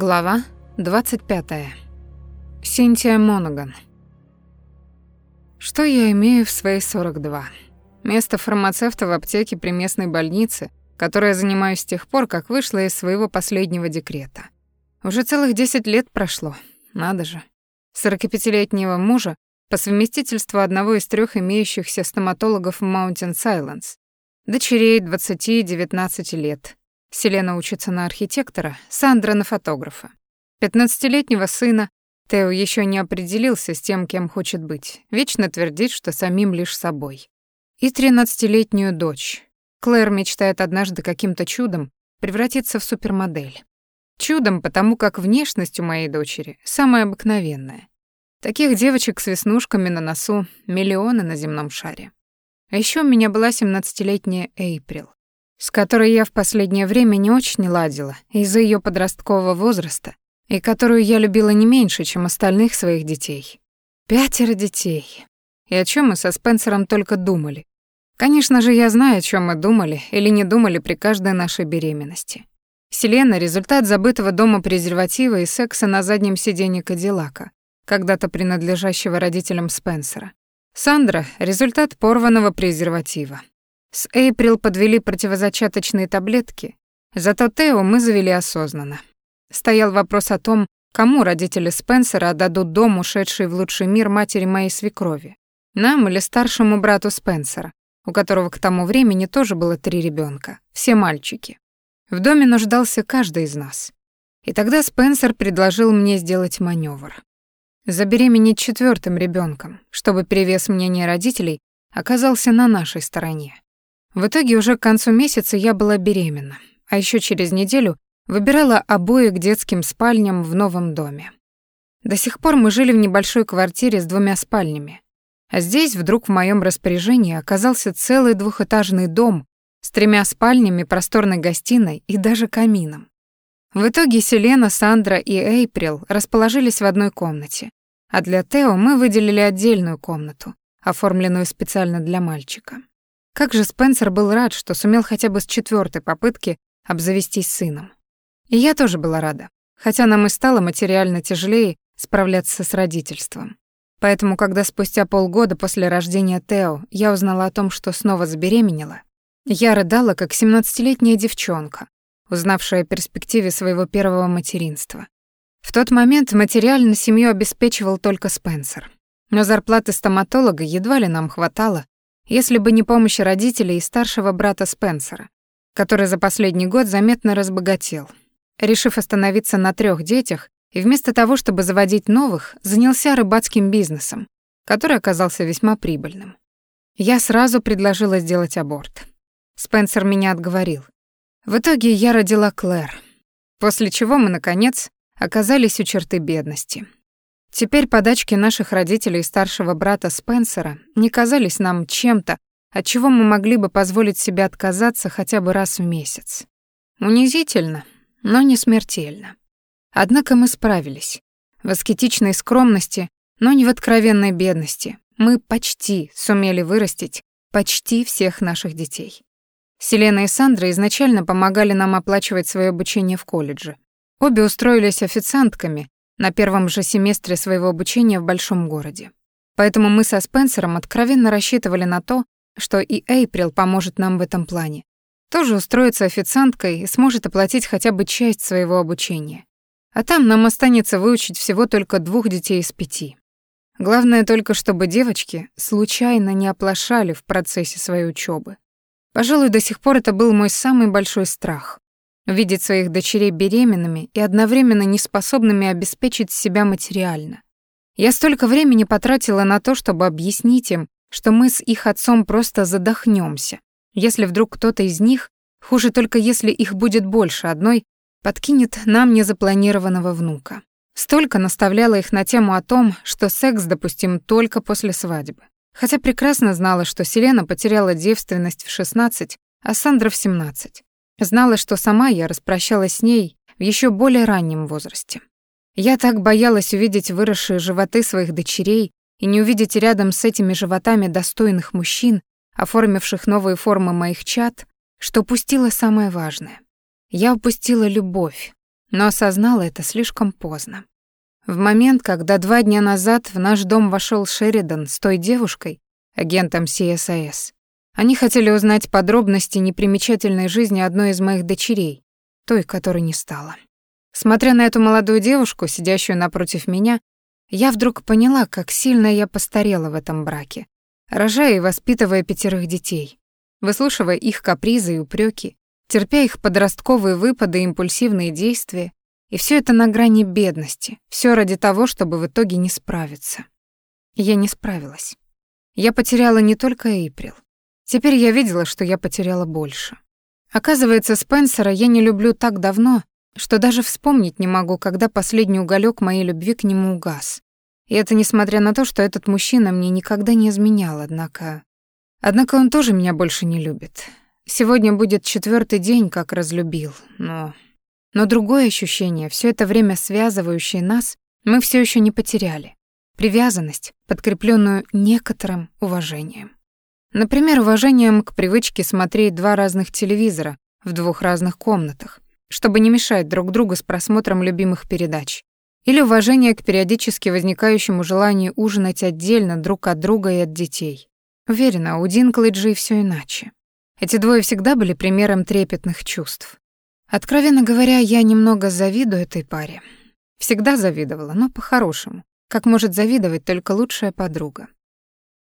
Глава 25. Синтия Монаган. Что я имею в свои 42? Место фармацевта в аптеке при местной больнице, которой я занимаюсь с тех пор, как вышла из своего последнего декрета. Уже целых 10 лет прошло. Надо же. 45-летнего мужа по совместительству одного из трех имеющихся стоматологов в Mountain Silence, дочерей 20-19 лет, Селена учится на архитектора, Сандра на фотографа. Пятнадцатилетнего сына Тео еще не определился с тем, кем хочет быть. Вечно твердит, что самим лишь собой. И тринадцатилетнюю дочь. Клэр мечтает однажды каким-то чудом превратиться в супермодель. Чудом, потому как внешность у моей дочери самая обыкновенная. Таких девочек с веснушками на носу миллионы на земном шаре. А еще у меня была семнадцатилетняя Эйприл с которой я в последнее время не очень ладила из-за ее подросткового возраста, и которую я любила не меньше, чем остальных своих детей. Пятеро детей. И о чем мы со Спенсером только думали. Конечно же, я знаю, о чем мы думали или не думали при каждой нашей беременности. Селена — результат забытого дома презерватива и секса на заднем сиденье Кадиллака, когда-то принадлежащего родителям Спенсера. Сандра — результат порванного презерватива, с Эйприл подвели противозачаточные таблетки, зато Тео мы завели осознанно. Стоял вопрос о том, кому родители Спенсера отдадут дом, ушедший в лучший мир матери моей свекрови. Нам или старшему брату Спенсера, у которого к тому времени тоже было три ребенка, все мальчики. В доме нуждался каждый из нас. И тогда Спенсер предложил мне сделать маневр. Забеременеть четвертым ребенком, чтобы перевес мнения родителей оказался на нашей стороне. В итоге уже к концу месяца я была беременна, а еще через неделю выбирала обои к детским спальням в новом доме. До сих пор мы жили в небольшой квартире с двумя спальнями. А здесь вдруг в моем распоряжении оказался целый двухэтажный дом с тремя спальнями, просторной гостиной и даже камином. В итоге Селена, Сандра и Эйприл расположились в одной комнате, а для Тео мы выделили отдельную комнату, оформленную специально для мальчика. Как же Спенсер был рад, что сумел хотя бы с четвертой попытки обзавестись сыном. И я тоже была рада, хотя нам и стало материально тяжелее справляться с родительством. Поэтому, когда спустя полгода после рождения Тео я узнала о том, что снова забеременела, я рыдала, как семнадцатилетняя девчонка, узнавшая о перспективе своего первого материнства. В тот момент материально семью обеспечивал только Спенсер. Но зарплаты стоматолога едва ли нам хватало, если бы не помощь родителей и старшего брата Спенсера, который за последний год заметно разбогател. Решив остановиться на трех детях, и вместо того, чтобы заводить новых, занялся рыбацким бизнесом, который оказался весьма прибыльным. Я сразу предложила сделать аборт. Спенсер меня отговорил. В итоге я родила Клэр, после чего мы, наконец, оказались у черты бедности. Теперь подачки наших родителей и старшего брата Спенсера не казались нам чем-то, от чего мы могли бы позволить себе отказаться хотя бы раз в месяц. Унизительно, но не смертельно. Однако мы справились. В аскетичной скромности, но не в откровенной бедности, мы почти сумели вырастить почти всех наших детей. Селена и Сандра изначально помогали нам оплачивать свое обучение в колледже. Обе устроились официантками на первом же семестре своего обучения в большом городе. Поэтому мы со Спенсером откровенно рассчитывали на то, что и Эйприл поможет нам в этом плане. Тоже устроится официанткой и сможет оплатить хотя бы часть своего обучения. А там нам останется выучить всего только двух детей из пяти. Главное только, чтобы девочки случайно не оплошали в процессе своей учебы. Пожалуй, до сих пор это был мой самый большой страх видеть своих дочерей беременными и одновременно неспособными обеспечить себя материально. Я столько времени потратила на то, чтобы объяснить им, что мы с их отцом просто задохнемся, если вдруг кто-то из них, хуже только если их будет больше одной, подкинет нам незапланированного внука. Столько наставляла их на тему о том, что секс допустим только после свадьбы. Хотя прекрасно знала, что Селена потеряла девственность в 16, а Сандра в 17. Знала, что сама я распрощалась с ней в еще более раннем возрасте. Я так боялась увидеть выросшие животы своих дочерей и не увидеть рядом с этими животами достойных мужчин, оформивших новые формы моих чад, что упустила самое важное. Я упустила любовь, но осознала это слишком поздно. В момент, когда два дня назад в наш дом вошел Шеридан с той девушкой, агентом CSIS, они хотели узнать подробности непримечательной жизни одной из моих дочерей, той, которой не стало. Смотря на эту молодую девушку, сидящую напротив меня, я вдруг поняла, как сильно я постарела в этом браке, рожая и воспитывая пятерых детей, выслушивая их капризы и упреки, терпя их подростковые выпады и импульсивные действия, и все это на грани бедности, все ради того, чтобы в итоге не справиться. я не справилась. Я потеряла не только Эйприл. Теперь я видела, что я потеряла больше. Оказывается, Спенсера я не люблю так давно, что даже вспомнить не могу, когда последний уголек моей любви к нему угас. И это несмотря на то, что этот мужчина мне никогда не изменял, однако... Однако он тоже меня больше не любит. Сегодня будет четвертый день, как разлюбил, но... Но другое ощущение, все это время связывающее нас, мы все еще не потеряли. Привязанность, подкрепленную некоторым уважением. Например, уважением к привычке смотреть два разных телевизора в двух разных комнатах, чтобы не мешать друг другу с просмотром любимых передач. Или уважение к периодически возникающему желанию ужинать отдельно друг от друга и от детей. Уверена, у Динклэджи все иначе. Эти двое всегда были примером трепетных чувств. Откровенно говоря, я немного завидую этой паре. Всегда завидовала, но по-хорошему, как может завидовать только лучшая подруга.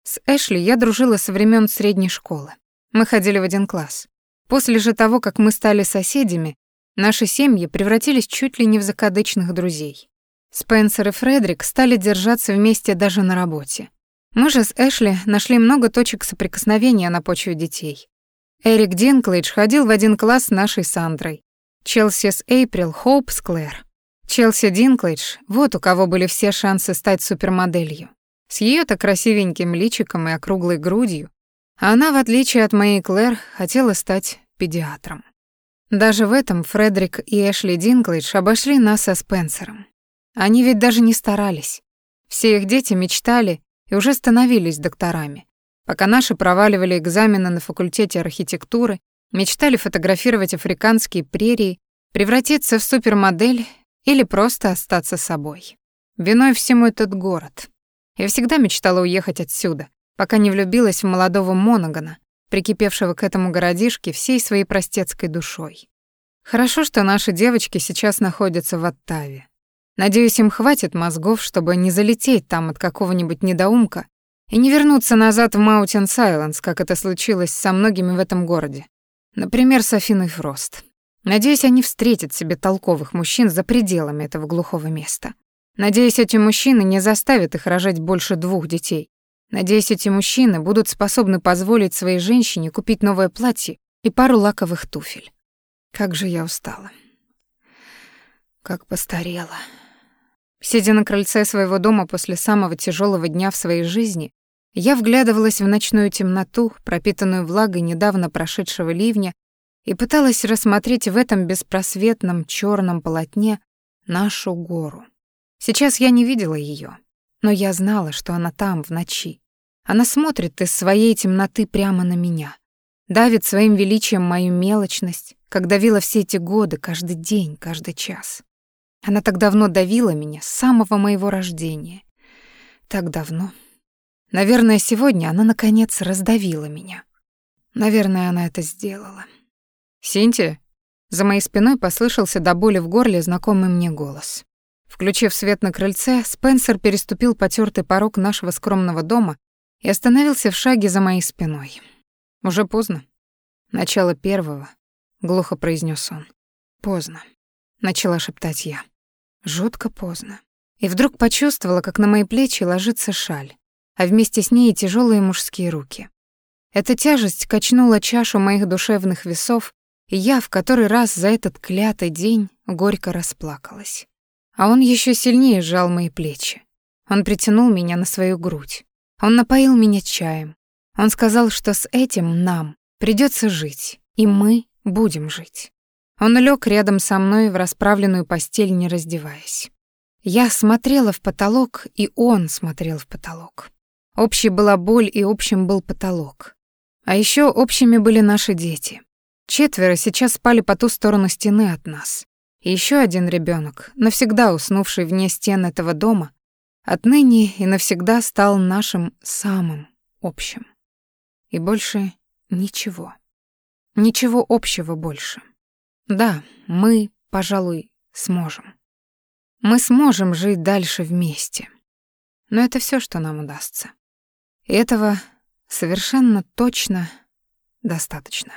С Эшли я дружила со времен средней школы. Мы ходили в один класс. После же того, как мы стали соседями, наши семьи превратились чуть ли не в закадычных друзей. Спенсер и Фредерик стали держаться вместе даже на работе. Мы же с Эшли нашли много точек соприкосновения на почве детей. Эрик Динклейдж ходил в один класс с нашей Сандрой. Челси с Эйприл, Хоуп с Клэр. Челси Динклейдж — вот у кого были все шансы стать супермоделью с ее-то красивеньким личиком и округлой грудью, а она, в отличие от моей Клэр, хотела стать педиатром. Даже в этом Фредерик и Эшли Динклэйдж обошли нас со Спенсером. Они ведь даже не старались. Все их дети мечтали и уже становились докторами. Пока наши проваливали экзамены на факультете архитектуры, мечтали фотографировать африканские прерии, превратиться в супермодель или просто остаться собой. Виной всему этот город. Я всегда мечтала уехать отсюда, пока не влюбилась в молодого Моногана, прикипевшего к этому городишке всей своей простецкой душой. Хорошо, что наши девочки сейчас находятся в Оттаве. Надеюсь, им хватит мозгов, чтобы не залететь там от какого-нибудь недоумка и не вернуться назад в Маутин Сайленс, как это случилось со многими в этом городе. Например, с Афиной Фрост. Надеюсь, они встретят себе толковых мужчин за пределами этого глухого места. Надеюсь, эти мужчины не заставят их рожать больше двух детей. Надеюсь, эти мужчины будут способны позволить своей женщине купить новое платье и пару лаковых туфель. Как же я устала. Как постарела. Сидя на крыльце своего дома после самого тяжелого дня в своей жизни, я вглядывалась в ночную темноту, пропитанную влагой недавно прошедшего ливня, и пыталась рассмотреть в этом беспросветном черном полотне нашу гору. Сейчас я не видела ее, но я знала, что она там, в ночи. Она смотрит из своей темноты прямо на меня, давит своим величием мою мелочность, как давила все эти годы, каждый день, каждый час. Она так давно давила меня с самого моего рождения. Так давно. Наверное, сегодня она, наконец, раздавила меня. Наверное, она это сделала. «Синтия?» За моей спиной послышался до боли в горле знакомый мне голос. Включив свет на крыльце, Спенсер переступил потертый порог нашего скромного дома и остановился в шаге за моей спиной. «Уже поздно. Начало первого», — глухо произнес он. «Поздно», — начала шептать я. Жутко поздно. И вдруг почувствовала, как на мои плечи ложится шаль, а вместе с ней тяжелые мужские руки. Эта тяжесть качнула чашу моих душевных весов, и я в который раз за этот клятый день горько расплакалась. А он еще сильнее сжал мои плечи. Он притянул меня на свою грудь. Он напоил меня чаем. Он сказал, что с этим нам придется жить, и мы будем жить. Он лег рядом со мной в расправленную постель, не раздеваясь. Я смотрела в потолок, и он смотрел в потолок. Общей была боль, и общим был потолок. А еще общими были наши дети. Четверо сейчас спали по ту сторону стены от нас. И ещё один ребёнок, навсегда уснувший вне стен этого дома, отныне и навсегда стал нашим самым общим. И больше ничего. Ничего общего больше. Да, мы, пожалуй, сможем. Мы сможем жить дальше вместе. Но это всё, что нам удастся. И этого совершенно точно достаточно.